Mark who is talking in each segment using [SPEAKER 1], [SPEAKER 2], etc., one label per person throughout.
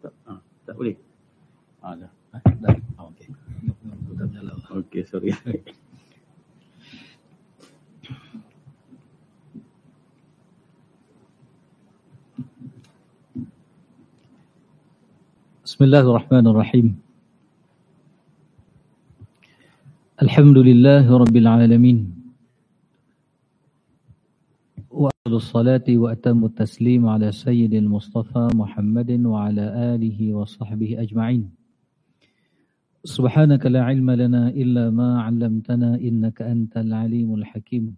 [SPEAKER 1] Tak, ah, tak boleh. Ah, dah.
[SPEAKER 2] Ah, dah. Oh, okey.
[SPEAKER 1] Okey, sorry.
[SPEAKER 2] بسم الله الرحمن الرحيم الحمد لله رب العالمين وأفضل الصلاة وأتم التسليم على سيد المصطفى محمد وعلى آله وصحبه أجمعين. سبحانك لا علم لنا إلا ما علمتنا إنك أنت العليم الحكيم.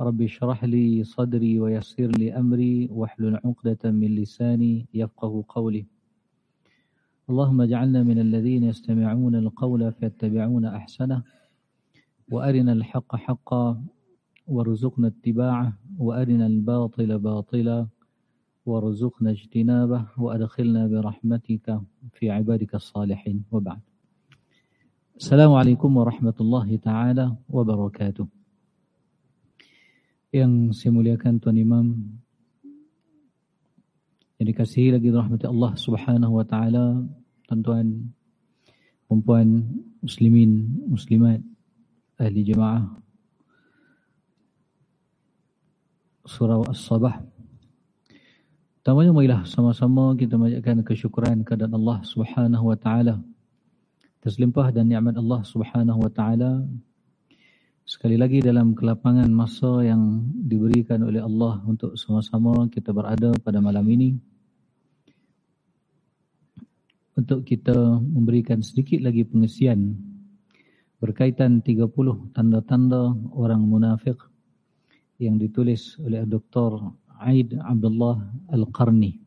[SPEAKER 2] ربي اشرح لي صدري ويسر لي أمري واحلل عقدة من لساني يفقه قولي. اللهم اجعلنا من الذين يستمعون القول فيتبعون أحسنه وأرنا الحق حقا وارزقنا اتباعه وأرنا الباطل باطلا وارزقنا اجتنابه وأدخلنا برحمتك في عبادك الصالحين وبعد السلام عليكم ورحمة الله تعالى وبركاته Yang saya muliakan Tuan Imam Yang dikasihi lagi rahmat Allah subhanahu wa ta'ala Tuan-tuan Perempuan Muslimin Muslimat Ahli jemaah Surah As-Sabah. Pertamanya marilah sama-sama kita mengajakkan kesyukuran kepada Allah subhanahu wa ta'ala. Atas limpah dan ni'mat Allah subhanahu wa ta'ala. Sekali lagi dalam kelapangan masa yang diberikan oleh Allah untuk sama-sama kita berada pada malam ini. Untuk kita memberikan sedikit lagi pengisian berkaitan 30 tanda-tanda orang munafik yang ditulis oleh Dr. Aid Abdullah Al-Qarni.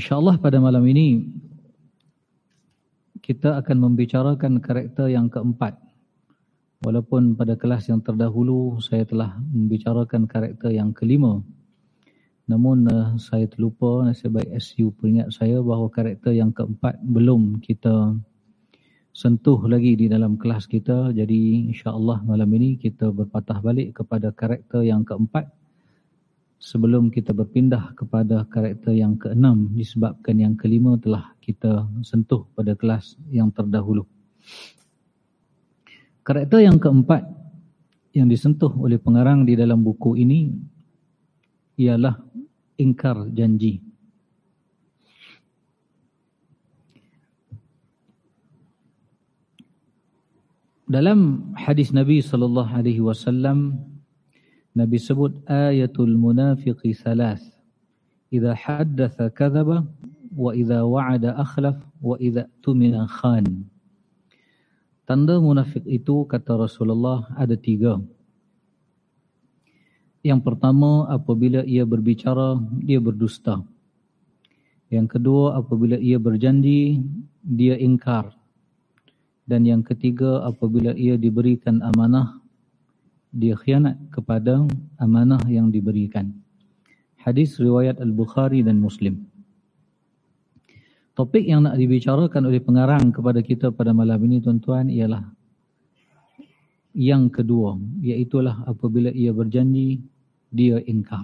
[SPEAKER 2] InsyaAllah pada malam ini kita akan membicarakan karakter yang keempat. Walaupun pada kelas yang terdahulu saya telah membicarakan karakter yang kelima. Namun uh, saya terlupa, nasib baik SU peringat saya bahawa karakter yang keempat belum kita sentuh lagi di dalam kelas kita. Jadi insya-Allah malam ini kita berpatah balik kepada karakter yang keempat sebelum kita berpindah kepada karakter yang keenam disebabkan yang kelima telah kita sentuh pada kelas yang terdahulu. Karakter yang keempat yang disentuh oleh pengarang di dalam buku ini ialah ingkar janji. Dalam hadis Nabi sallallahu alaihi wasallam Nabi sebut ayatul munafiqi salas. Idza haddatha kadzaba wa idza wa'ada akhlaf wa idza tumina khan. Tanda munafik itu kata Rasulullah ada tiga. Yang pertama apabila ia berbicara dia berdusta. Yang kedua apabila ia berjanji dia ingkar. Dan yang ketiga apabila ia diberikan amanah dia khianat kepada amanah yang diberikan. Hadis riwayat Al-Bukhari dan Muslim. Topik yang nak dibicarakan oleh pengarang kepada kita pada malam ini tuan-tuan ialah yang kedua, iaitulah apabila ia berjanji, dia ingkar.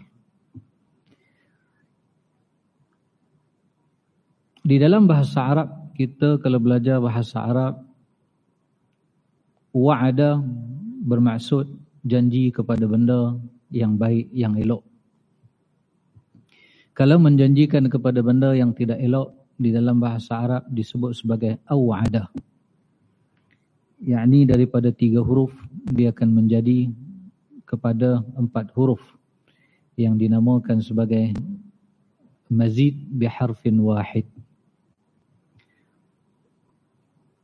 [SPEAKER 2] Di dalam bahasa Arab, kita kalau belajar bahasa Arab, wa'ada bermaksud janji kepada benda yang baik, yang elok. Kalau menjanjikan kepada benda yang tidak elok, di dalam bahasa Arab disebut sebagai aw'ada. Yakni daripada tiga huruf, dia akan menjadi kepada empat huruf yang dinamakan sebagai mazid biharfin wahid.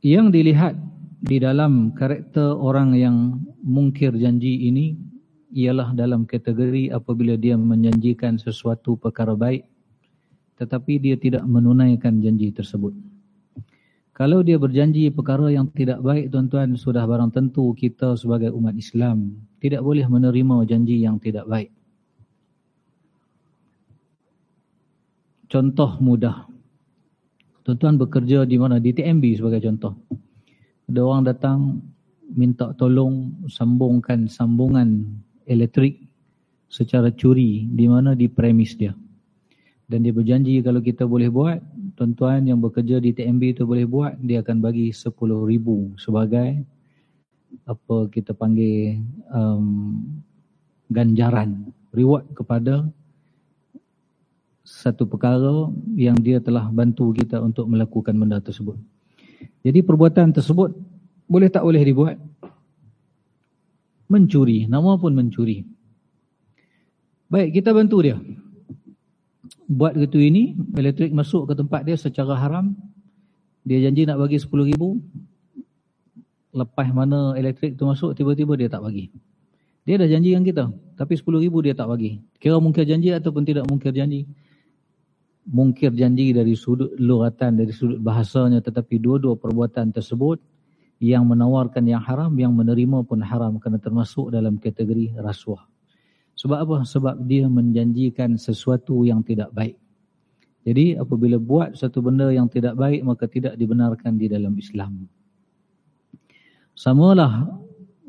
[SPEAKER 2] Yang dilihat di dalam karakter orang yang mungkir janji ini ialah dalam kategori apabila dia menjanjikan sesuatu perkara baik tetapi dia tidak menunaikan janji tersebut. Kalau dia berjanji perkara yang tidak baik tuan-tuan sudah barang tentu kita sebagai umat Islam tidak boleh menerima janji yang tidak baik. Contoh mudah. Tuan-tuan bekerja di mana? Di TMB sebagai contoh. Ada orang datang minta tolong sambungkan sambungan elektrik secara curi di mana di premis dia. Dan dia berjanji kalau kita boleh buat, tuan-tuan yang bekerja di TMB itu boleh buat, dia akan bagi 10 ribu sebagai apa kita panggil um, ganjaran, reward kepada satu perkara yang dia telah bantu kita untuk melakukan benda tersebut. Jadi perbuatan tersebut boleh tak boleh dibuat? Mencuri, nama pun mencuri. Baik, kita bantu dia. Buat gitu ini, elektrik masuk ke tempat dia secara haram. Dia janji nak bagi 10 ribu. Lepas mana elektrik tu masuk, tiba-tiba dia tak bagi. Dia dah janji dengan kita. Tapi 10 ribu dia tak bagi. Kira mungkir janji ataupun tidak mungkir janji. Mungkir janji dari sudut luratan, dari sudut bahasanya. Tetapi dua-dua perbuatan tersebut yang menawarkan yang haram, yang menerima pun haram kerana termasuk dalam kategori rasuah. Sebab apa? Sebab dia menjanjikan sesuatu yang tidak baik. Jadi apabila buat satu benda yang tidak baik, maka tidak dibenarkan di dalam Islam. Samalah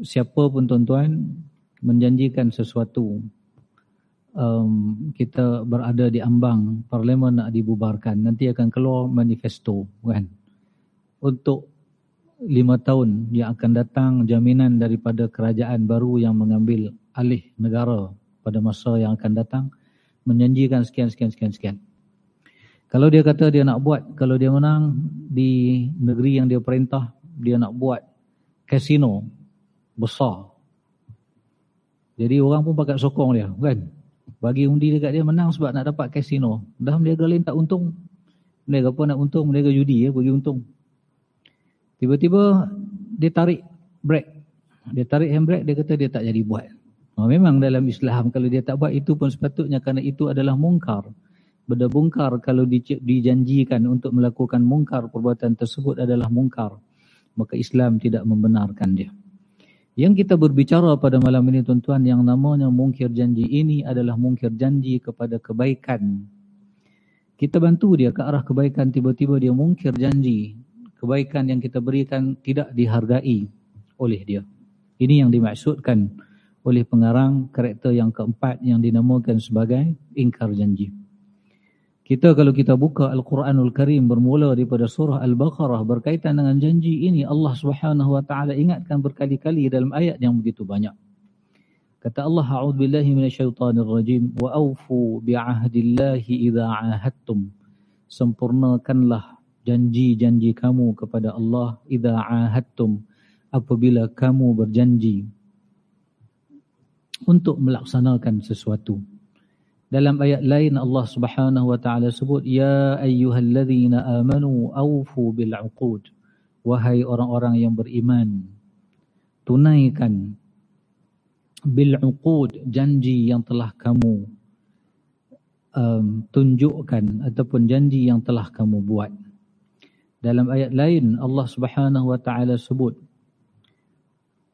[SPEAKER 2] siapa pun tuan-tuan menjanjikan sesuatu. Um, kita berada di ambang parlimen nak dibubarkan. Nanti akan keluar manifesto kan. Untuk lima tahun yang akan datang jaminan daripada kerajaan baru yang mengambil alih negara pada masa yang akan datang menjanjikan sekian sekian sekian sekian. Kalau dia kata dia nak buat, kalau dia menang di negeri yang dia perintah, dia nak buat kasino besar. Jadi orang pun pakat sokong dia, kan? Bagi undi dekat dia menang sebab nak dapat kasino. Dah mereka lain tak untung. Mereka apa nak untung, mereka judi ya, bagi untung. Tiba-tiba dia tarik brake. Dia tarik handbrake, dia kata dia tak jadi buat. Oh, memang dalam Islam kalau dia tak buat itu pun sepatutnya kerana itu adalah mungkar. Benda mungkar kalau dijanjikan untuk melakukan mungkar perbuatan tersebut adalah mungkar. Maka Islam tidak membenarkan dia. Yang kita berbicara pada malam ini tuan-tuan yang namanya mungkir janji ini adalah mungkir janji kepada kebaikan. Kita bantu dia ke arah kebaikan tiba-tiba dia mungkir janji kebaikan yang kita berikan tidak dihargai oleh dia. Ini yang dimaksudkan oleh pengarang karakter yang keempat yang dinamakan sebagai ingkar janji. Kita kalau kita buka Al-Quranul Karim bermula daripada surah Al-Baqarah berkaitan dengan janji ini Allah Subhanahu wa taala ingatkan berkali-kali dalam ayat yang begitu banyak. Kata Allah a'udzubillahi minasyaitonirrajim wa aufu bi'ahdillahi idza 'ahadtum. Sempurnakanlah janji-janji kamu kepada Allah idza ahadtum apabila kamu berjanji untuk melaksanakan sesuatu dalam ayat lain Allah Subhanahu wa taala sebut ya ayyuhalladzina amanu aufu bil uqud. Wahai orang-orang yang beriman tunaikan bil uqud janji yang telah kamu um, tunjukkan ataupun janji yang telah kamu buat. Dalam ayat lain Allah Subhanahu wa taala sebut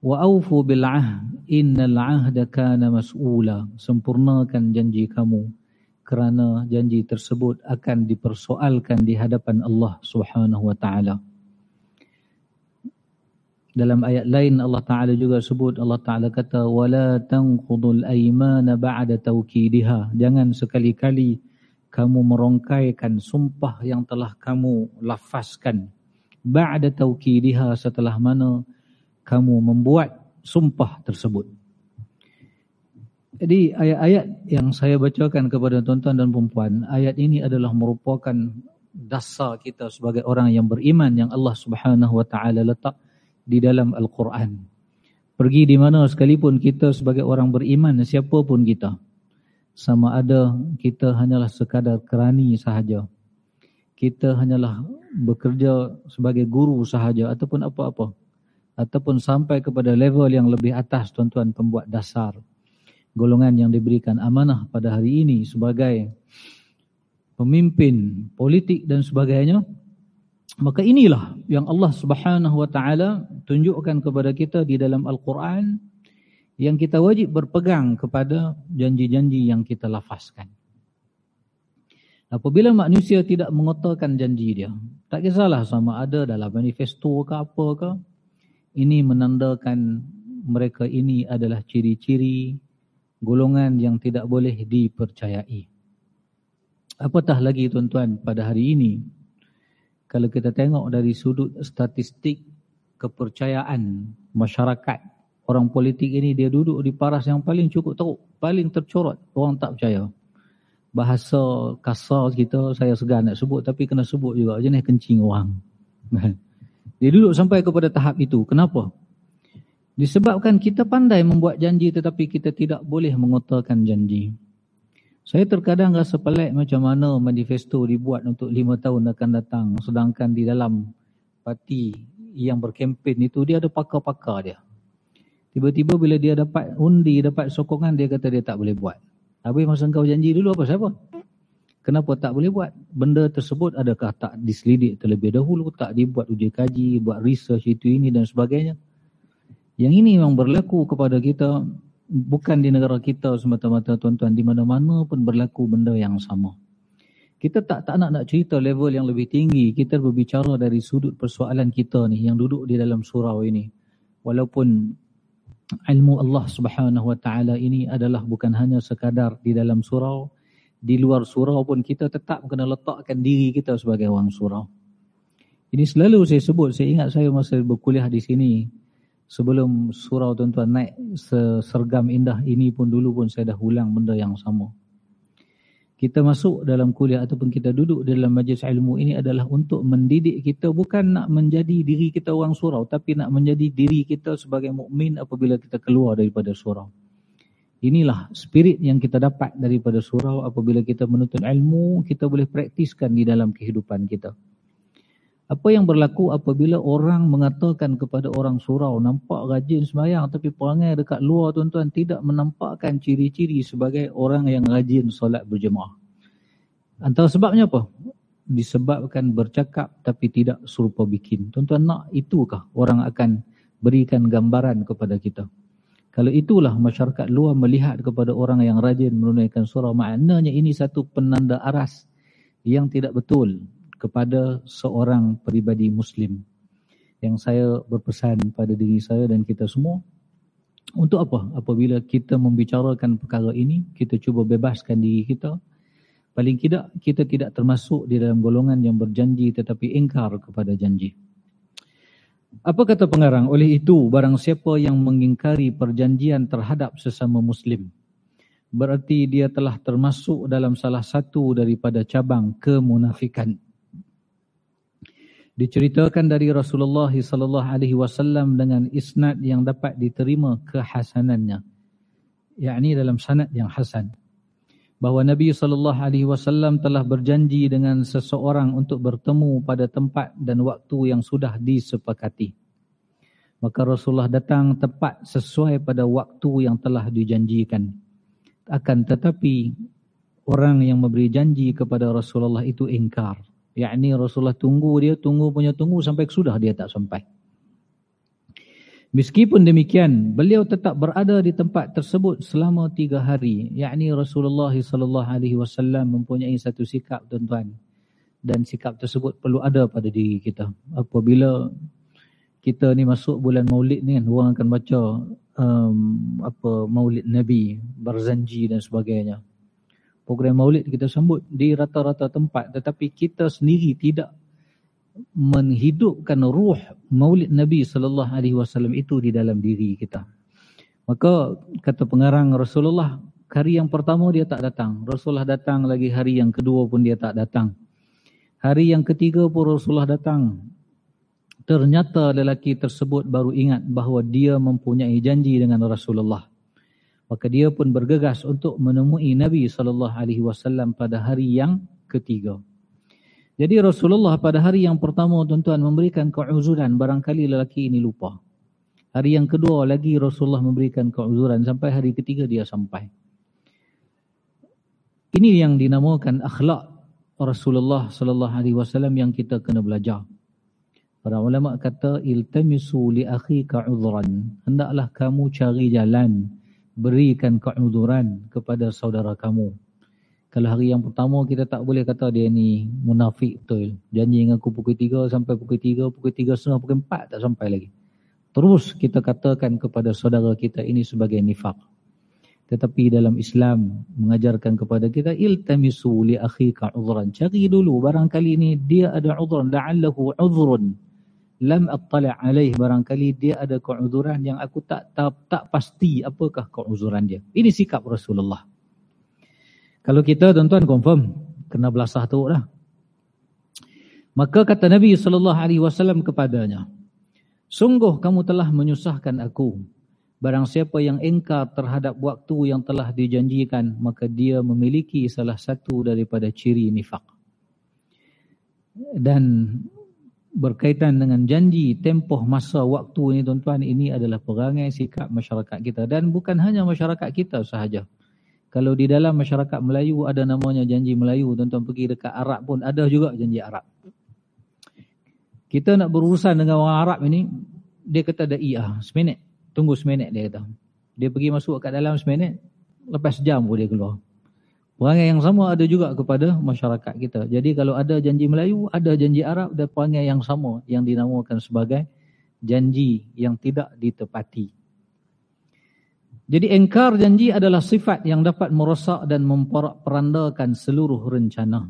[SPEAKER 2] Wa aufu bil ahd innal ahda kana mas'ula sempurnakan janji kamu kerana janji tersebut akan dipersoalkan di hadapan Allah Subhanahu wa taala. Dalam ayat lain Allah Taala juga sebut Allah Taala kata wala tanqudul aymana ba'da tawkidiha jangan sekali-kali kamu merongkaikan sumpah yang telah kamu lafazkan ba'da taukidiha setelah mana kamu membuat sumpah tersebut. Jadi ayat-ayat yang saya bacakan kepada tuan-tuan dan puan ayat ini adalah merupakan dasar kita sebagai orang yang beriman yang Allah Subhanahu wa taala letak di dalam Al-Quran. Pergi di mana sekalipun kita sebagai orang beriman siapapun kita sama ada kita hanyalah sekadar kerani sahaja. Kita hanyalah bekerja sebagai guru sahaja ataupun apa-apa. Ataupun sampai kepada level yang lebih atas tuan-tuan pembuat dasar. Golongan yang diberikan amanah pada hari ini sebagai pemimpin politik dan sebagainya. Maka inilah yang Allah subhanahu wa ta'ala tunjukkan kepada kita di dalam Al-Quran yang kita wajib berpegang kepada janji-janji yang kita lafazkan. Apabila manusia tidak mengotorkan janji dia, tak kisahlah sama ada dalam manifesto ke apa ke, ini menandakan mereka ini adalah ciri-ciri golongan yang tidak boleh dipercayai. Apatah lagi tuan-tuan pada hari ini, kalau kita tengok dari sudut statistik kepercayaan masyarakat, orang politik ini dia duduk di paras yang paling cukup teruk, paling tercorot, orang tak percaya. Bahasa kasar kita saya segan nak sebut tapi kena sebut juga jenis kencing orang. Dia duduk sampai kepada tahap itu. Kenapa? Disebabkan kita pandai membuat janji tetapi kita tidak boleh mengotorkan janji. Saya terkadang rasa pelik macam mana manifesto dibuat untuk lima tahun akan datang. Sedangkan di dalam parti yang berkempen itu dia ada pakar-pakar dia. Tiba-tiba bila dia dapat undi, dapat sokongan dia kata dia tak boleh buat. Habis masa kau janji dulu apa siapa? Kenapa tak boleh buat? Benda tersebut adakah tak diselidik terlebih dahulu, tak dibuat uji kaji, buat research itu ini dan sebagainya? Yang ini memang berlaku kepada kita bukan di negara kita semata-mata tuan-tuan di mana-mana pun berlaku benda yang sama. Kita tak tak nak nak cerita level yang lebih tinggi. Kita berbicara dari sudut persoalan kita ni yang duduk di dalam surau ini. Walaupun ilmu Allah Subhanahu Wa Taala ini adalah bukan hanya sekadar di dalam surau, di luar surau pun kita tetap kena letakkan diri kita sebagai orang surau. Ini selalu saya sebut, saya ingat saya masa berkuliah di sini, sebelum surau tuan-tuan naik sergam indah ini pun dulu pun saya dah ulang benda yang sama. Kita masuk dalam kuliah ataupun kita duduk dalam majlis ilmu ini adalah untuk mendidik kita bukan nak menjadi diri kita orang surau tapi nak menjadi diri kita sebagai mukmin apabila kita keluar daripada surau. Inilah spirit yang kita dapat daripada surau apabila kita menuntut ilmu kita boleh praktiskan di dalam kehidupan kita. Apa yang berlaku apabila orang mengatakan kepada orang surau nampak rajin sembahyang tapi perangai dekat luar tuan-tuan tidak menampakkan ciri-ciri sebagai orang yang rajin solat berjemaah. Antara sebabnya apa? Disebabkan bercakap tapi tidak serupa bikin. Tuan-tuan nak itukah orang akan berikan gambaran kepada kita? Kalau itulah masyarakat luar melihat kepada orang yang rajin menunaikan surau maknanya ini satu penanda aras yang tidak betul kepada seorang peribadi Muslim. Yang saya berpesan pada diri saya dan kita semua, untuk apa? Apabila kita membicarakan perkara ini, kita cuba bebaskan diri kita. Paling tidak, kita tidak termasuk di dalam golongan yang berjanji tetapi ingkar kepada janji. Apa kata pengarang? Oleh itu, barang siapa yang mengingkari perjanjian terhadap sesama Muslim, berarti dia telah termasuk dalam salah satu daripada cabang kemunafikan diceritakan dari Rasulullah wasallam dengan isnad yang dapat diterima kehasanannya yakni dalam sanad yang hasan bahawa Nabi wasallam telah berjanji dengan seseorang untuk bertemu pada tempat dan waktu yang sudah disepakati. Maka Rasulullah datang tepat sesuai pada waktu yang telah dijanjikan. Akan tetapi orang yang memberi janji kepada Rasulullah itu ingkar. Yakni Rasulullah tunggu dia, tunggu punya tunggu sampai sudah dia tak sampai. Meskipun demikian, beliau tetap berada di tempat tersebut selama tiga hari. Yakni Rasulullah SAW mempunyai satu sikap tuan-tuan. Dan sikap tersebut perlu ada pada diri kita. Apabila kita ni masuk bulan maulid ni kan, orang akan baca um, apa maulid Nabi, barzanji dan sebagainya program maulid kita sambut di rata-rata tempat tetapi kita sendiri tidak menghidupkan ruh maulid Nabi sallallahu alaihi wasallam itu di dalam diri kita. Maka kata pengarang Rasulullah hari yang pertama dia tak datang. Rasulullah datang lagi hari yang kedua pun dia tak datang. Hari yang ketiga pun Rasulullah datang. Ternyata lelaki tersebut baru ingat bahawa dia mempunyai janji dengan Rasulullah maka dia pun bergegas untuk menemui Nabi sallallahu alaihi wasallam pada hari yang ketiga. Jadi Rasulullah pada hari yang pertama tuan-tuan memberikan keuzuran barangkali lelaki ini lupa. Hari yang kedua lagi Rasulullah memberikan keuzuran sampai hari ketiga dia sampai. Ini yang dinamakan akhlak Rasulullah sallallahu alaihi wasallam yang kita kena belajar. Para ulama kata iltamisu li akhika uzran. Hendaklah kamu cari jalan berikan keuzuran kepada saudara kamu. Kalau hari yang pertama kita tak boleh kata dia ni munafik betul. Janji dengan aku pukul 3 sampai pukul 3, pukul 3 setengah, pukul 4 tak sampai lagi. Terus kita katakan kepada saudara kita ini sebagai nifak. Tetapi dalam Islam mengajarkan kepada kita iltamisu li akhika udhran. Cari dulu barangkali ni dia ada udhran la'allahu udhrun lam attali' alaih barangkali dia ada keuzuran yang aku tak tak, tak pasti apakah keuzuran dia. Ini sikap Rasulullah. Kalau kita tuan-tuan confirm kena belasah tu lah. Maka kata Nabi sallallahu alaihi wasallam kepadanya, "Sungguh kamu telah menyusahkan aku Barang siapa yang engkar terhadap waktu yang telah dijanjikan, maka dia memiliki salah satu daripada ciri nifak. Dan berkaitan dengan janji tempoh masa waktu ini tuan-tuan, ini adalah perangai sikap masyarakat kita. Dan bukan hanya masyarakat kita sahaja. Kalau di dalam masyarakat Melayu ada namanya janji Melayu, tuan-tuan pergi dekat Arab pun ada juga janji Arab. Kita nak berurusan dengan orang Arab ini, dia kata ada iya, seminit. Tunggu seminit dia kata. Dia pergi masuk kat dalam seminit. Lepas jam pun dia keluar. Perangai yang sama ada juga kepada masyarakat kita. Jadi kalau ada janji Melayu, ada janji Arab dan perangai yang sama yang dinamakan sebagai janji yang tidak ditepati. Jadi engkar janji adalah sifat yang dapat merosak dan memperandakan seluruh rencana.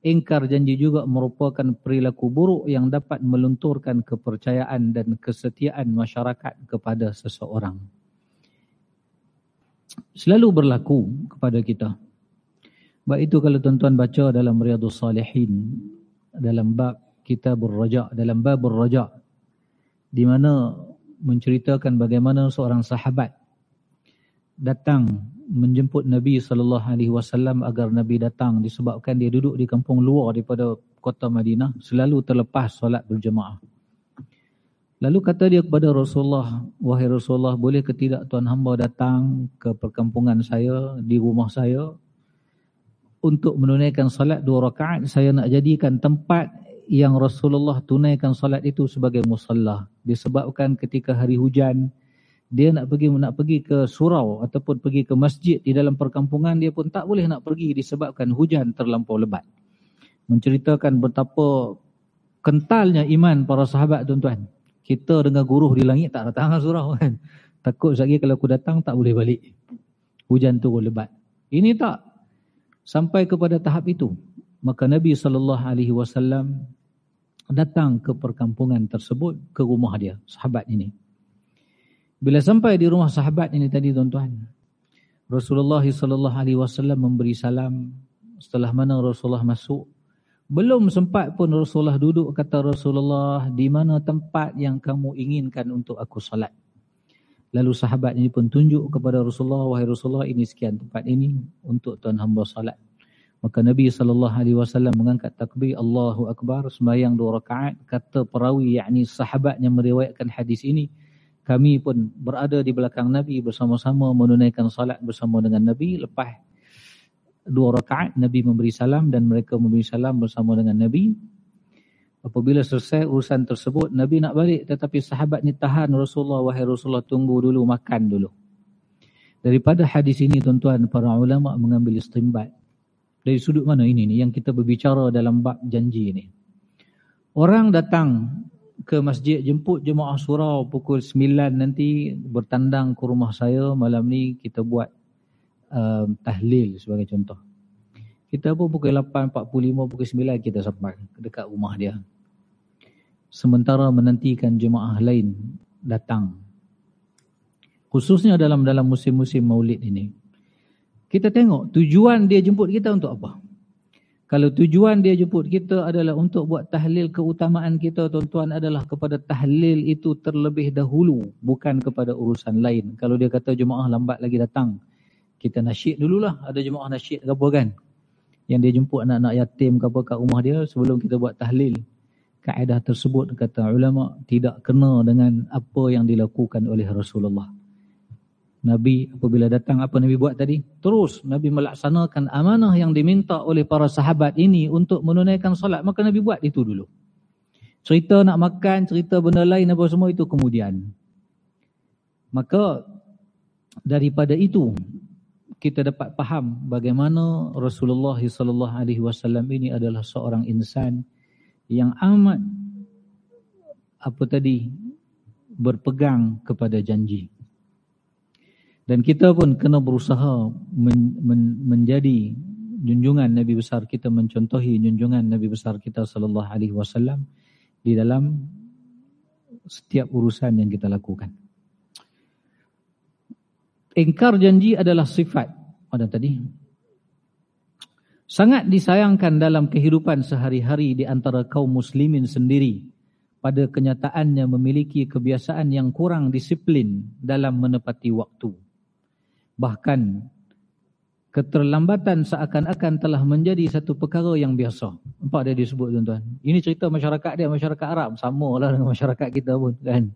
[SPEAKER 2] Ingkar janji juga merupakan perilaku buruk yang dapat melunturkan kepercayaan dan kesetiaan masyarakat kepada seseorang. Selalu berlaku kepada kita. Baik itu kalau tuan-tuan baca dalam Riyadhus Salihin, dalam bab kitab Raja, dalam bab Raja, di mana menceritakan bagaimana seorang sahabat datang menjemput Nabi wasallam agar Nabi datang disebabkan dia duduk di kampung luar daripada kota Madinah selalu terlepas solat berjemaah. Lalu kata dia kepada Rasulullah, wahai Rasulullah, boleh ke tidak tuan hamba datang ke perkampungan saya di rumah saya untuk menunaikan solat dua rakaat saya nak jadikan tempat yang Rasulullah tunaikan solat itu sebagai musalla disebabkan ketika hari hujan dia nak pergi nak pergi ke surau ataupun pergi ke masjid di dalam perkampungan dia pun tak boleh nak pergi disebabkan hujan terlampau lebat. Menceritakan betapa kentalnya iman para sahabat tuan-tuan. Kita dengan guru di langit tak datang ke surau kan. Takut lagi kalau aku datang tak boleh balik. Hujan turun lebat. Ini tak sampai kepada tahap itu. Maka Nabi saw datang ke perkampungan tersebut ke rumah dia, sahabat ini. Bila sampai di rumah sahabat ini tadi tuan-tuan, Rasulullah wasallam memberi salam setelah mana Rasulullah masuk. Belum sempat pun Rasulullah duduk kata Rasulullah, di mana tempat yang kamu inginkan untuk aku salat? Lalu sahabat ini pun tunjuk kepada Rasulullah, wahai Rasulullah ini sekian tempat ini untuk tuan hamba salat. Maka Nabi wasallam mengangkat takbir Allahu akbar sembahyang dua rakaat kata perawi yakni sahabat yang meriwayatkan hadis ini kami pun berada di belakang Nabi bersama-sama menunaikan salat bersama dengan Nabi. Lepas dua rakaat Nabi memberi salam dan mereka memberi salam bersama dengan Nabi. Apabila selesai urusan tersebut, Nabi nak balik tetapi sahabat ni tahan Rasulullah, wahai Rasulullah tunggu dulu, makan dulu. Daripada hadis ini tuan-tuan, para ulama mengambil istimbat. Dari sudut mana ini ni yang kita berbicara dalam bab janji ini. Orang datang ke masjid jemput jemaah surau pukul 9 nanti bertandang ke rumah saya malam ni kita buat uh, tahlil sebagai contoh. Kita pun pukul 8.45 pukul 9 kita sampai dekat rumah dia. Sementara menantikan jemaah lain datang. Khususnya dalam dalam musim-musim maulid ini. Kita tengok tujuan dia jemput kita untuk apa? Kalau tujuan dia jemput kita adalah untuk buat tahlil keutamaan kita tuan-tuan adalah kepada tahlil itu terlebih dahulu bukan kepada urusan lain. Kalau dia kata jemaah lambat lagi datang, kita nasyid dululah. Ada jemaah nasyid ke apa kan? Yang dia jemput anak-anak yatim ke apa kat rumah dia sebelum kita buat tahlil. Kaedah tersebut kata ulama tidak kena dengan apa yang dilakukan oleh Rasulullah. Nabi apabila datang apa Nabi buat tadi? Terus Nabi melaksanakan amanah yang diminta oleh para sahabat ini untuk menunaikan solat. Maka Nabi buat itu dulu. Cerita nak makan, cerita benda lain apa semua itu kemudian. Maka daripada itu kita dapat faham bagaimana Rasulullah sallallahu alaihi wasallam ini adalah seorang insan yang amat apa tadi berpegang kepada janji. Dan kita pun kena berusaha men, men, menjadi junjungan Nabi besar kita mencontohi junjungan Nabi besar kita sallallahu alaihi wasallam di dalam setiap urusan yang kita lakukan. Ingkar janji adalah sifat ada tadi. Sangat disayangkan dalam kehidupan sehari-hari di antara kaum muslimin sendiri pada kenyataannya memiliki kebiasaan yang kurang disiplin dalam menepati waktu bahkan keterlambatan seakan-akan telah menjadi satu perkara yang biasa. Nampak dia disebut tuan-tuan. Ini cerita masyarakat dia, masyarakat Arab. Sama lah dengan masyarakat kita pun kan.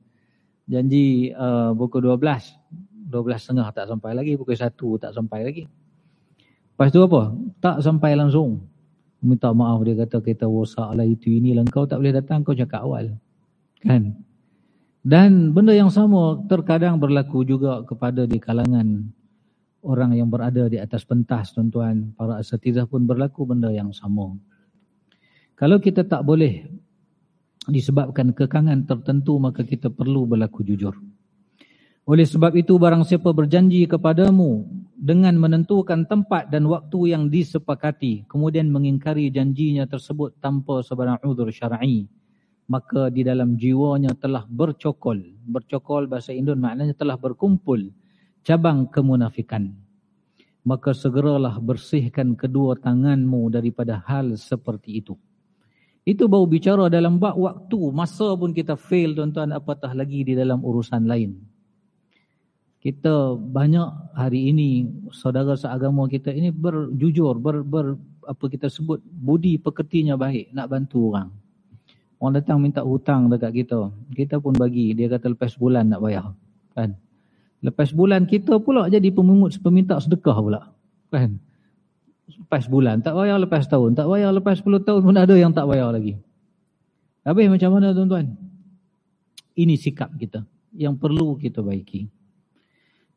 [SPEAKER 2] Janji uh, pukul 12. 12 setengah tak sampai lagi. Pukul 1 tak sampai lagi. Lepas tu apa? Tak sampai langsung. Minta maaf dia kata kita wasak lah itu ini lah. Kau tak boleh datang kau cakap awal. Kan? Dan benda yang sama terkadang berlaku juga kepada di kalangan orang yang berada di atas pentas tuan-tuan, para asatidah pun berlaku benda yang sama. Kalau kita tak boleh disebabkan kekangan tertentu maka kita perlu berlaku jujur. Oleh sebab itu barang siapa berjanji kepadamu dengan menentukan tempat dan waktu yang disepakati kemudian mengingkari janjinya tersebut tanpa sebarang uzur syar'i maka di dalam jiwanya telah bercokol. Bercokol bahasa Indon maknanya telah berkumpul cabang kemunafikan. Maka segeralah bersihkan kedua tanganmu daripada hal seperti itu. Itu baru bicara dalam bak waktu, masa pun kita fail tuan-tuan apatah lagi di dalam urusan lain. Kita banyak hari ini saudara seagama kita ini berjujur, ber, ber, apa kita sebut budi pekertinya baik nak bantu orang. Orang datang minta hutang dekat kita. Kita pun bagi, dia kata lepas bulan nak bayar. Kan? Lepas bulan kita pula jadi pemungut peminta sedekah pula. Kan? Lepas bulan tak bayar, lepas tahun tak bayar, lepas 10 tahun pun ada yang tak bayar lagi. Habis macam mana tuan-tuan? Ini sikap kita yang perlu kita baiki.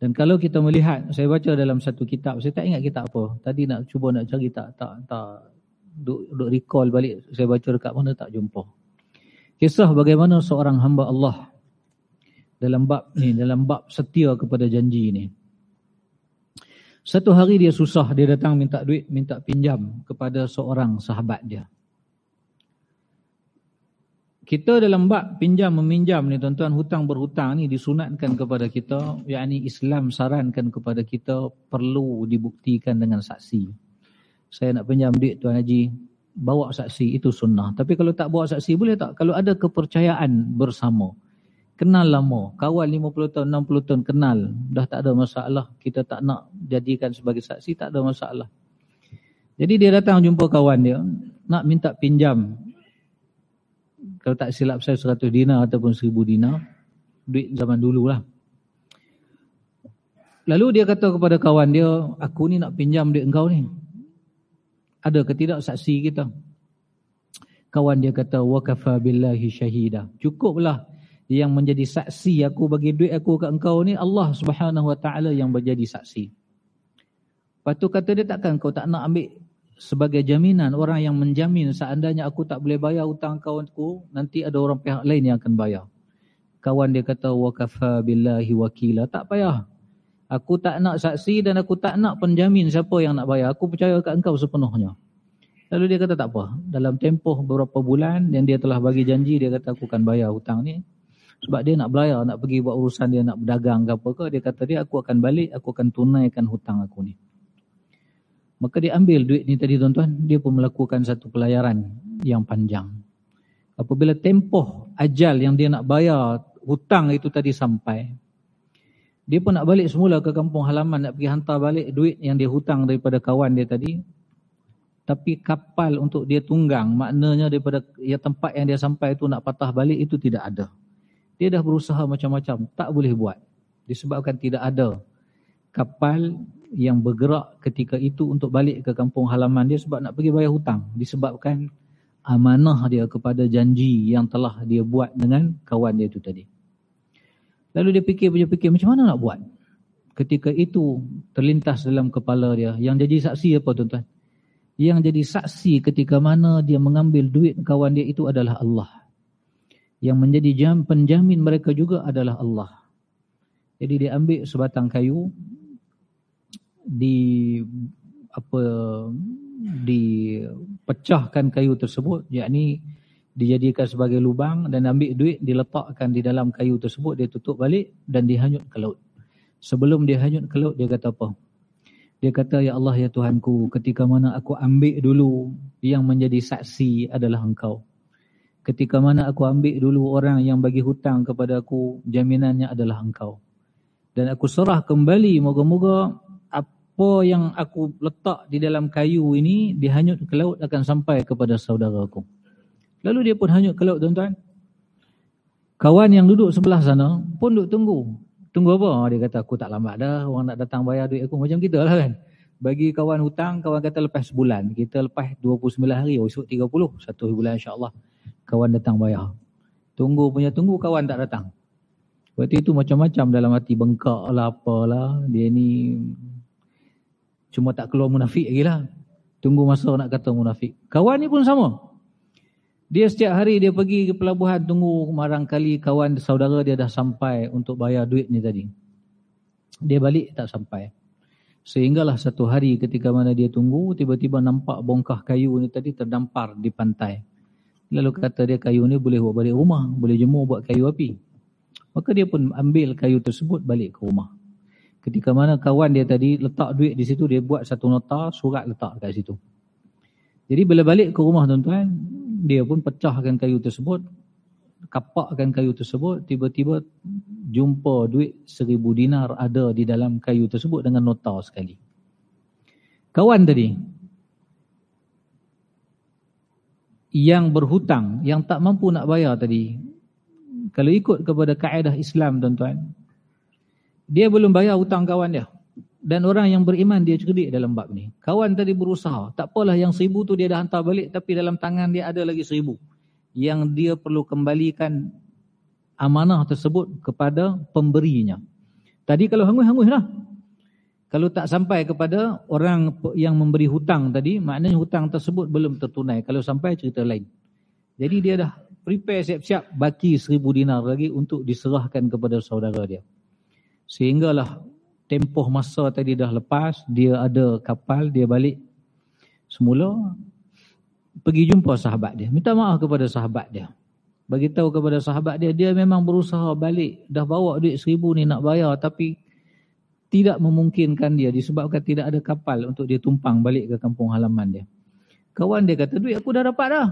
[SPEAKER 2] Dan kalau kita melihat, saya baca dalam satu kitab, saya tak ingat kitab apa. Tadi nak cuba nak cari tak tak tak duk, duk recall balik. Saya baca dekat mana tak jumpa. Kisah bagaimana seorang hamba Allah dalam bab ni dalam bab setia kepada janji ni. Satu hari dia susah dia datang minta duit minta pinjam kepada seorang sahabat dia. Kita dalam bab pinjam meminjam ni tuan-tuan hutang berhutang ni disunatkan kepada kita yakni Islam sarankan kepada kita perlu dibuktikan dengan saksi. Saya nak pinjam duit tuan haji bawa saksi itu sunnah. Tapi kalau tak bawa saksi boleh tak? Kalau ada kepercayaan bersama kenal lama, kawan 50 tahun, 60 tahun kenal, dah tak ada masalah, kita tak nak jadikan sebagai saksi, tak ada masalah. Jadi dia datang jumpa kawan dia, nak minta pinjam, kalau tak silap saya 100 dinar ataupun 1000 dinar, duit zaman dulu lah. Lalu dia kata kepada kawan dia, aku ni nak pinjam duit engkau ni. Ada ke tidak saksi kita? Kawan dia kata, wakafa billahi syahida. Cukuplah yang menjadi saksi aku bagi duit aku ke engkau ni Allah Subhanahu Wa Taala yang menjadi saksi. Lepas tu kata dia takkan kau tak nak ambil sebagai jaminan orang yang menjamin seandainya aku tak boleh bayar hutang kawanku nanti ada orang pihak lain yang akan bayar. Kawan dia kata wa kafa billahi wakila tak payah. Aku tak nak saksi dan aku tak nak penjamin siapa yang nak bayar. Aku percaya kat engkau sepenuhnya. Lalu dia kata tak apa. Dalam tempoh beberapa bulan yang dia telah bagi janji dia kata aku akan bayar hutang ni. Sebab dia nak belayar, nak pergi buat urusan dia, nak berdagang ke apa ke. Dia kata dia, aku akan balik, aku akan tunaikan hutang aku ni. Maka dia ambil duit ni tadi tuan-tuan, dia pun melakukan satu pelayaran yang panjang. Apabila tempoh ajal yang dia nak bayar hutang itu tadi sampai, dia pun nak balik semula ke kampung halaman, nak pergi hantar balik duit yang dia hutang daripada kawan dia tadi. Tapi kapal untuk dia tunggang, maknanya daripada ya, tempat yang dia sampai itu nak patah balik itu tidak ada. Dia dah berusaha macam-macam, tak boleh buat. Disebabkan tidak ada kapal yang bergerak ketika itu untuk balik ke kampung halaman dia sebab nak pergi bayar hutang. Disebabkan amanah dia kepada janji yang telah dia buat dengan kawan dia itu tadi. Lalu dia fikir-fikir macam mana nak buat. Ketika itu terlintas dalam kepala dia. Yang jadi saksi apa tuan-tuan? Yang jadi saksi ketika mana dia mengambil duit kawan dia itu adalah Allah yang menjadi jam penjamin mereka juga adalah Allah. Jadi dia ambil sebatang kayu di apa dipecahkan kayu tersebut. Yakni dijadikan sebagai lubang dan ambil duit diletakkan di dalam kayu tersebut. Dia tutup balik dan dihanyut ke laut. Sebelum dia hanyut ke laut dia kata apa? Dia kata ya Allah ya Tuhanku ketika mana aku ambil dulu yang menjadi saksi adalah engkau ketika mana aku ambil dulu orang yang bagi hutang kepada aku jaminannya adalah engkau dan aku serah kembali moga-moga apa yang aku letak di dalam kayu ini dihanyut ke laut akan sampai kepada saudaraku Lalu dia pun hanyut ke laut tuan-tuan. Kawan yang duduk sebelah sana pun duduk tunggu. Tunggu apa? Dia kata aku tak lambat dah. Orang nak datang bayar duit aku. Macam kita lah kan. Bagi kawan hutang, kawan kata lepas sebulan. Kita lepas 29 hari. Esok 30. Satu bulan insyaAllah. Kawan datang bayar. Tunggu punya tunggu kawan tak datang. Waktu itu macam-macam dalam hati bengkak lah apalah. Dia ni cuma tak keluar munafik lagi lah. Tunggu masa nak kata munafik. Kawan ni pun sama. Dia setiap hari dia pergi ke pelabuhan tunggu marang kali kawan saudara dia dah sampai untuk bayar duit ni tadi. Dia balik tak sampai. Sehinggalah satu hari ketika mana dia tunggu tiba-tiba nampak bongkah kayu ni tadi terdampar di pantai. Lalu kata dia kayu ni boleh buat balik rumah, boleh jemur buat kayu api. Maka dia pun ambil kayu tersebut balik ke rumah. Ketika mana kawan dia tadi letak duit di situ dia buat satu nota surat letak kat situ. Jadi bila balik ke rumah tuan-tuan, dia pun pecahkan kayu tersebut kapakkan kayu tersebut tiba-tiba jumpa duit seribu dinar ada di dalam kayu tersebut dengan nota sekali kawan tadi yang berhutang yang tak mampu nak bayar tadi kalau ikut kepada kaedah Islam tuan-tuan dia belum bayar hutang kawan dia dan orang yang beriman dia cerdik dalam bab ni. Kawan tadi berusaha. Tak apalah yang seribu tu dia dah hantar balik. Tapi dalam tangan dia ada lagi seribu. Yang dia perlu kembalikan amanah tersebut kepada pemberinya. Tadi kalau hangus-hangus lah. Kalau tak sampai kepada orang yang memberi hutang tadi. Maknanya hutang tersebut belum tertunai. Kalau sampai cerita lain. Jadi dia dah prepare siap-siap baki seribu dinar lagi untuk diserahkan kepada saudara dia. Sehinggalah tempoh masa tadi dah lepas, dia ada kapal, dia balik semula pergi jumpa sahabat dia. Minta maaf kepada sahabat dia. Bagi tahu kepada sahabat dia, dia memang berusaha balik. Dah bawa duit seribu ni nak bayar tapi tidak memungkinkan dia disebabkan tidak ada kapal untuk dia tumpang balik ke kampung halaman dia. Kawan dia kata, duit aku dah dapat dah.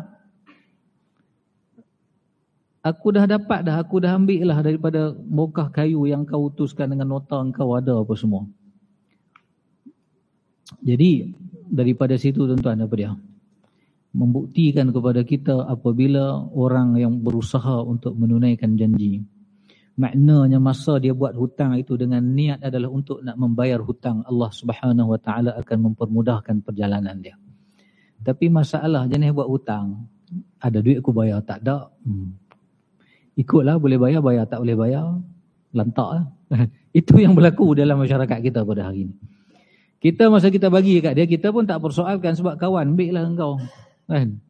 [SPEAKER 2] Aku dah dapat dah, aku dah ambil lah daripada bongkah kayu yang kau utuskan dengan nota kau ada apa semua. Jadi daripada situ tuan-tuan apa dia? Membuktikan kepada kita apabila orang yang berusaha untuk menunaikan janji. Maknanya masa dia buat hutang itu dengan niat adalah untuk nak membayar hutang Allah subhanahu wa ta'ala akan mempermudahkan perjalanan dia. Tapi masalah jenis buat hutang, ada duit aku bayar, tak ada. Hmm. Ikutlah boleh bayar, bayar tak boleh bayar. Lantak lah. Itu yang berlaku dalam masyarakat kita pada hari ini. Kita masa kita bagi kat dia, kita pun tak persoalkan sebab kawan, ambil lah engkau. Kan?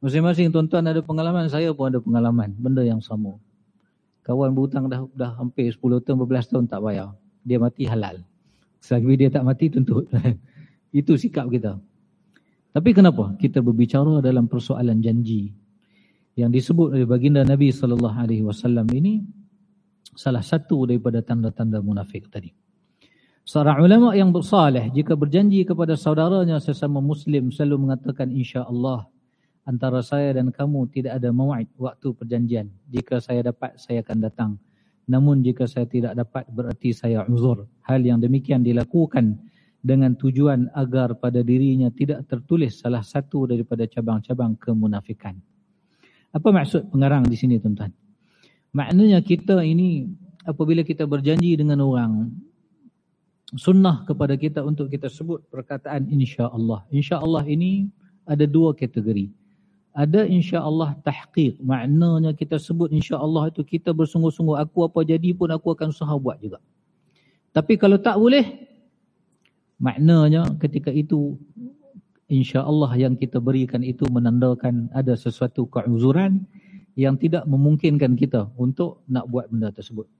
[SPEAKER 2] Masing-masing tuan-tuan ada pengalaman, saya pun ada pengalaman. Benda yang sama. Kawan berhutang dah dah hampir 10 tahun, 12 tahun tak bayar. Dia mati halal. Selagi dia tak mati, tuntut. Itu sikap kita. Tapi kenapa? Kita berbicara dalam persoalan janji yang disebut oleh baginda Nabi wasallam ini salah satu daripada tanda-tanda munafik tadi. Seorang ulama yang bersaleh jika berjanji kepada saudaranya sesama muslim selalu mengatakan insya-Allah antara saya dan kamu tidak ada mau'id waktu perjanjian. Jika saya dapat saya akan datang. Namun jika saya tidak dapat berarti saya uzur. Hal yang demikian dilakukan dengan tujuan agar pada dirinya tidak tertulis salah satu daripada cabang-cabang kemunafikan. Apa maksud pengarang di sini tuan-tuan? Maknanya kita ini apabila kita berjanji dengan orang sunnah kepada kita untuk kita sebut perkataan insya-Allah. Insya-Allah ini ada dua kategori. Ada insya-Allah tahqiq. Maknanya kita sebut insya-Allah itu kita bersungguh-sungguh aku apa jadi pun aku akan usaha buat juga. Tapi kalau tak boleh maknanya ketika itu insya-Allah yang kita berikan itu menandakan ada sesuatu keuzuran yang tidak memungkinkan kita untuk nak buat benda tersebut.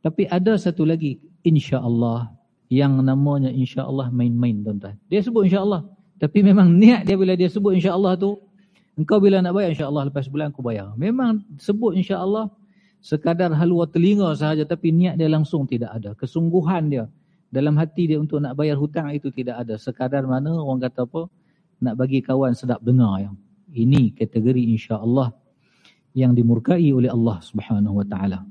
[SPEAKER 2] Tapi ada satu lagi, insya Allah, yang namanya insya Allah main-main tuan-tuan. Dia sebut insya Allah. Tapi memang niat dia bila dia sebut insya Allah tu, engkau bila nak bayar insya Allah lepas bulan aku bayar. Memang sebut insya Allah sekadar halua telinga sahaja tapi niat dia langsung tidak ada. Kesungguhan dia dalam hati dia untuk nak bayar hutang itu tidak ada. Sekadar mana orang kata apa, nak bagi kawan sedap dengar yang. Ini kategori insya Allah yang dimurkai oleh Allah subhanahu wa ta'ala.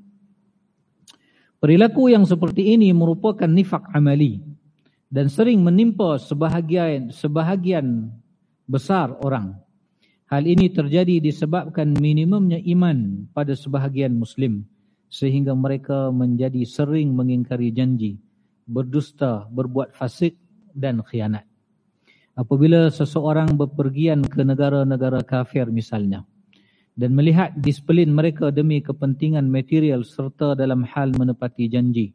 [SPEAKER 2] Perilaku yang seperti ini merupakan nifak amali dan sering menimpa sebahagian sebahagian besar orang. Hal ini terjadi disebabkan minimumnya iman pada sebahagian muslim sehingga mereka menjadi sering mengingkari janji, berdusta, berbuat fasik dan khianat. Apabila seseorang berpergian ke negara-negara kafir misalnya, dan melihat disiplin mereka demi kepentingan material serta dalam hal menepati janji.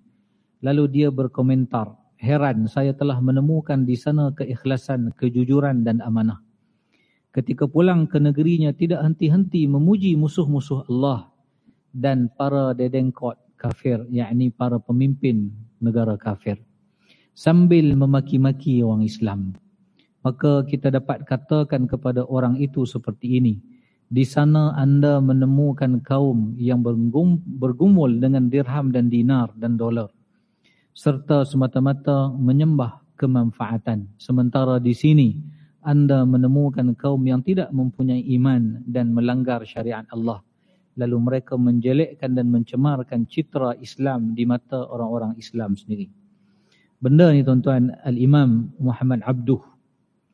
[SPEAKER 2] Lalu dia berkomentar, heran saya telah menemukan di sana keikhlasan, kejujuran dan amanah. Ketika pulang ke negerinya tidak henti-henti memuji musuh-musuh Allah dan para dedengkot kafir, yakni para pemimpin negara kafir. Sambil memaki-maki orang Islam. Maka kita dapat katakan kepada orang itu seperti ini. Di sana anda menemukan kaum yang bergumul dengan dirham dan dinar dan dolar. Serta semata-mata menyembah kemanfaatan. Sementara di sini anda menemukan kaum yang tidak mempunyai iman dan melanggar syariat Allah. Lalu mereka menjelekkan dan mencemarkan citra Islam di mata orang-orang Islam sendiri. Benda ni tuan-tuan Al-Imam Muhammad Abduh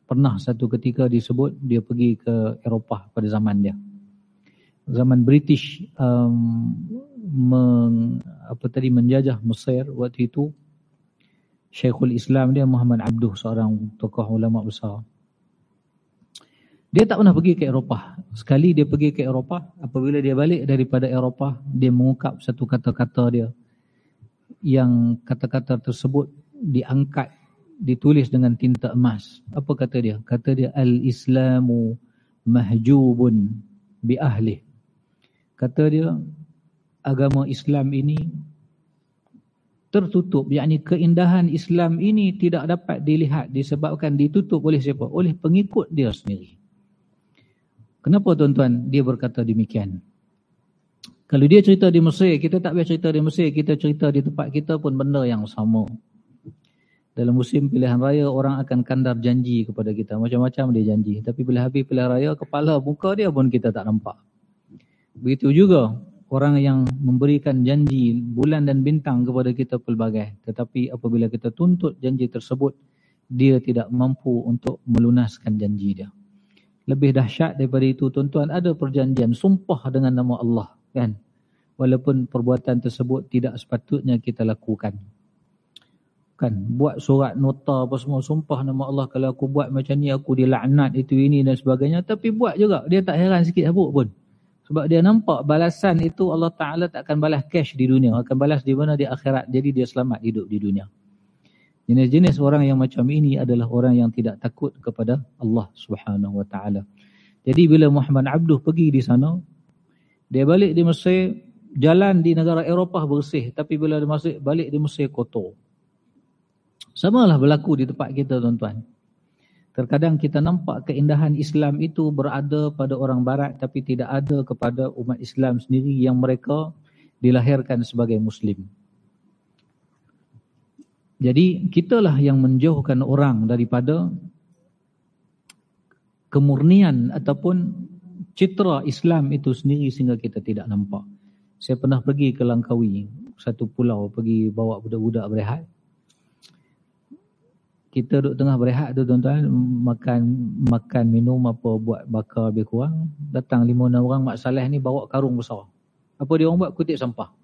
[SPEAKER 2] pernah satu ketika disebut dia pergi ke Eropah pada zaman dia. Zaman British um, meng, apa tadi menjajah Mesir waktu itu Syekhul Islam dia Muhammad Abduh seorang tokoh ulama besar. Dia tak pernah pergi ke Eropah. Sekali dia pergi ke Eropah, apabila dia balik daripada Eropah, dia mengungkap satu kata-kata dia yang kata-kata tersebut diangkat ditulis dengan tinta emas. Apa kata dia? Kata dia al-islamu mahjubun bi ahli. Kata dia agama Islam ini tertutup, yakni keindahan Islam ini tidak dapat dilihat disebabkan ditutup oleh siapa? Oleh pengikut dia sendiri. Kenapa tuan-tuan dia berkata demikian? Kalau dia cerita di Mesir, kita tak biar cerita di Mesir, kita cerita di tempat kita pun benda yang sama. Dalam musim pilihan raya orang akan kandar janji kepada kita. Macam-macam dia janji. Tapi bila habis pilihan raya kepala muka dia pun kita tak nampak. Begitu juga orang yang memberikan janji bulan dan bintang kepada kita pelbagai. Tetapi apabila kita tuntut janji tersebut dia tidak mampu untuk melunaskan janji dia lebih dahsyat daripada itu tuan-tuan. Ada perjanjian sumpah dengan nama Allah kan? Walaupun perbuatan tersebut tidak sepatutnya kita lakukan. Kan? Buat surat nota apa semua sumpah nama Allah kalau aku buat macam ni aku dilaknat itu ini dan sebagainya. Tapi buat juga. Dia tak heran sikit habuk pun. Sebab dia nampak balasan itu Allah Taala tak akan balas cash di dunia. Akan balas di mana? Di akhirat. Jadi dia selamat hidup di dunia jenis-jenis orang yang macam ini adalah orang yang tidak takut kepada Allah Subhanahu wa taala jadi bila Muhammad Abduh pergi di sana dia balik di Mesir jalan di negara Eropah bersih tapi bila dia masuk balik di Mesir kotor Samalah berlaku di tempat kita tuan-tuan. Terkadang kita nampak keindahan Islam itu berada pada orang barat tapi tidak ada kepada umat Islam sendiri yang mereka dilahirkan sebagai Muslim. Jadi kitalah yang menjauhkan orang daripada kemurnian ataupun citra Islam itu sendiri sehingga kita tidak nampak. Saya pernah pergi ke Langkawi, satu pulau, pergi bawa budak-budak berehat. Kita duduk tengah berehat tu tuan-tuan makan makan minum apa buat bakar lebih kurang. Datang lima enam orang mak saleh ni bawa karung besar. Apa dia orang buat? Kutip sampah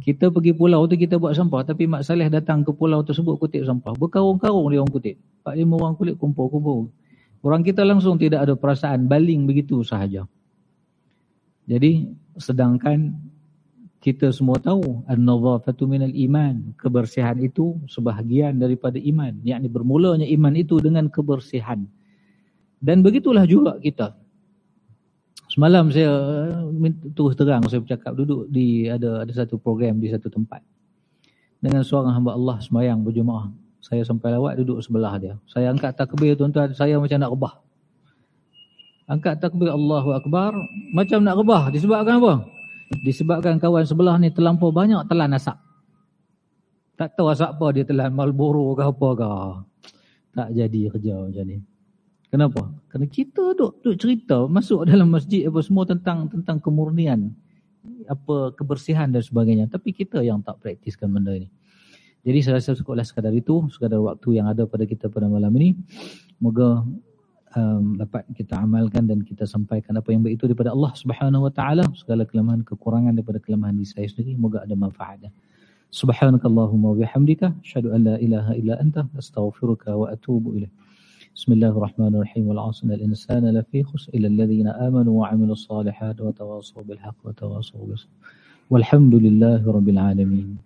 [SPEAKER 2] kita pergi pulau tu kita buat sampah tapi mak saleh datang ke pulau tersebut kutip sampah. Berkarung-karung dia orang kutip. Empat lima orang kulit kumpul-kumpul. Orang kita langsung tidak ada perasaan baling begitu sahaja. Jadi sedangkan kita semua tahu an-nadhafatu minal iman. Kebersihan itu sebahagian daripada iman. Yakni bermulanya iman itu dengan kebersihan. Dan begitulah juga kita Semalam saya uh, terus terang saya bercakap duduk di ada ada satu program di satu tempat. Dengan seorang hamba Allah semayang berjemaah. Saya sampai lawat duduk sebelah dia. Saya angkat takbir tuan-tuan, saya macam nak rebah. Angkat takbir Allahu Akbar, macam nak rebah. Disebabkan apa? Disebabkan kawan sebelah ni terlampau banyak telan asap. Tak tahu asap apa dia telan, Marlboro ke apa ke. Tak jadi kerja macam ni. Kenapa? Kerana kita duk, duk cerita masuk dalam masjid apa semua tentang tentang kemurnian apa kebersihan dan sebagainya. Tapi kita yang tak praktiskan benda ini. Jadi saya rasa sekolah sekadar itu, sekadar waktu yang ada pada kita pada malam ini. Moga um, dapat kita amalkan dan kita sampaikan apa yang baik itu daripada Allah Subhanahu Wa Taala. Segala kelemahan, kekurangan daripada kelemahan di saya sendiri, moga ada manfaatnya. Subhanakallahumma wa bihamdika, asyhadu an la ilaha illa anta, astaghfiruka wa atubu ilaik. بسم الله الرحمن الرحيم والعصر الإنسان لفي خسر إلى الذين آمنوا وعملوا الصالحات وتواصوا بالحق وتواصوا بالصبر والحمد لله رب العالمين